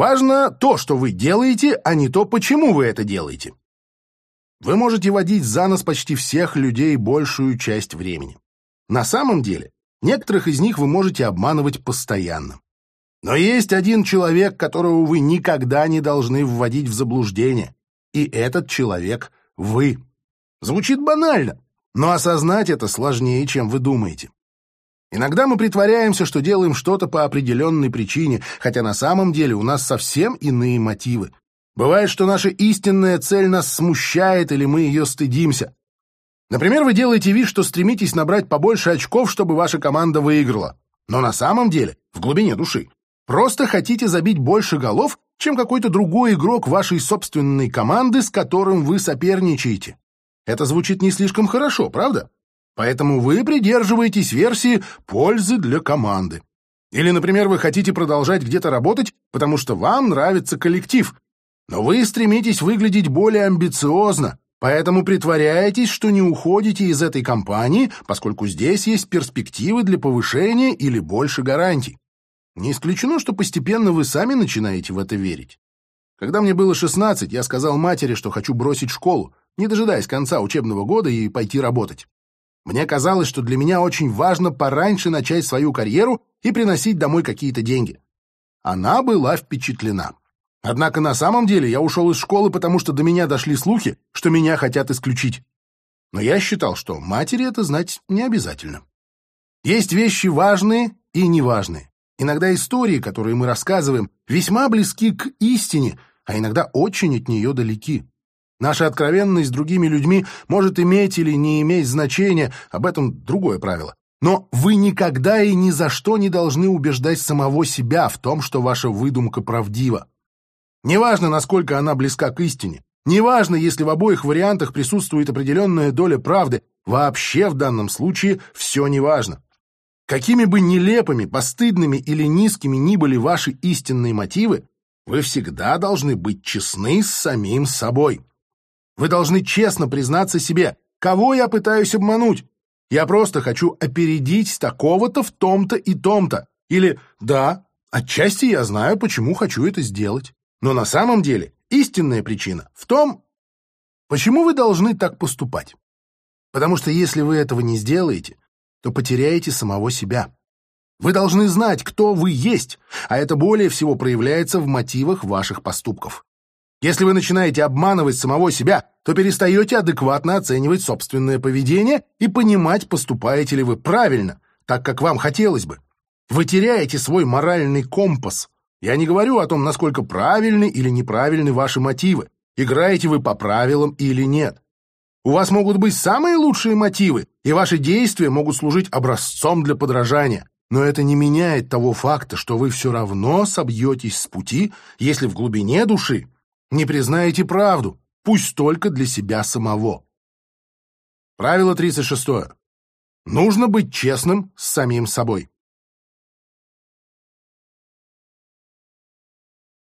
Важно то, что вы делаете, а не то, почему вы это делаете. Вы можете водить за нос почти всех людей большую часть времени. На самом деле, некоторых из них вы можете обманывать постоянно. Но есть один человек, которого вы никогда не должны вводить в заблуждение. И этот человек — вы. Звучит банально, но осознать это сложнее, чем вы думаете. Иногда мы притворяемся, что делаем что-то по определенной причине, хотя на самом деле у нас совсем иные мотивы. Бывает, что наша истинная цель нас смущает или мы ее стыдимся. Например, вы делаете вид, что стремитесь набрать побольше очков, чтобы ваша команда выиграла. Но на самом деле, в глубине души, просто хотите забить больше голов, чем какой-то другой игрок вашей собственной команды, с которым вы соперничаете. Это звучит не слишком хорошо, правда? Поэтому вы придерживаетесь версии пользы для команды. Или, например, вы хотите продолжать где-то работать, потому что вам нравится коллектив, но вы стремитесь выглядеть более амбициозно, поэтому притворяетесь, что не уходите из этой компании, поскольку здесь есть перспективы для повышения или больше гарантий. Не исключено, что постепенно вы сами начинаете в это верить. Когда мне было 16, я сказал матери, что хочу бросить школу, не дожидаясь конца учебного года и пойти работать. Мне казалось, что для меня очень важно пораньше начать свою карьеру и приносить домой какие-то деньги. Она была впечатлена. Однако на самом деле я ушел из школы, потому что до меня дошли слухи, что меня хотят исключить. Но я считал, что матери это знать не обязательно. Есть вещи важные и неважные. Иногда истории, которые мы рассказываем, весьма близки к истине, а иногда очень от нее далеки. Наша откровенность с другими людьми может иметь или не иметь значения, об этом другое правило. Но вы никогда и ни за что не должны убеждать самого себя в том, что ваша выдумка правдива. Неважно, насколько она близка к истине, неважно, если в обоих вариантах присутствует определенная доля правды, вообще в данном случае все неважно. Какими бы нелепыми, постыдными или низкими ни были ваши истинные мотивы, вы всегда должны быть честны с самим собой. Вы должны честно признаться себе, кого я пытаюсь обмануть. Я просто хочу опередить такого-то в том-то и том-то. Или «Да, отчасти я знаю, почему хочу это сделать». Но на самом деле истинная причина в том, почему вы должны так поступать. Потому что если вы этого не сделаете, то потеряете самого себя. Вы должны знать, кто вы есть, а это более всего проявляется в мотивах ваших поступков. Если вы начинаете обманывать самого себя, то перестаете адекватно оценивать собственное поведение и понимать, поступаете ли вы правильно, так как вам хотелось бы. Вы теряете свой моральный компас. Я не говорю о том, насколько правильны или неправильны ваши мотивы, играете вы по правилам или нет. У вас могут быть самые лучшие мотивы, и ваши действия могут служить образцом для подражания. Но это не меняет того факта, что вы все равно собьетесь с пути, если в глубине души не признаете правду, пусть только для себя самого. Правило 36. Нужно быть честным с самим собой.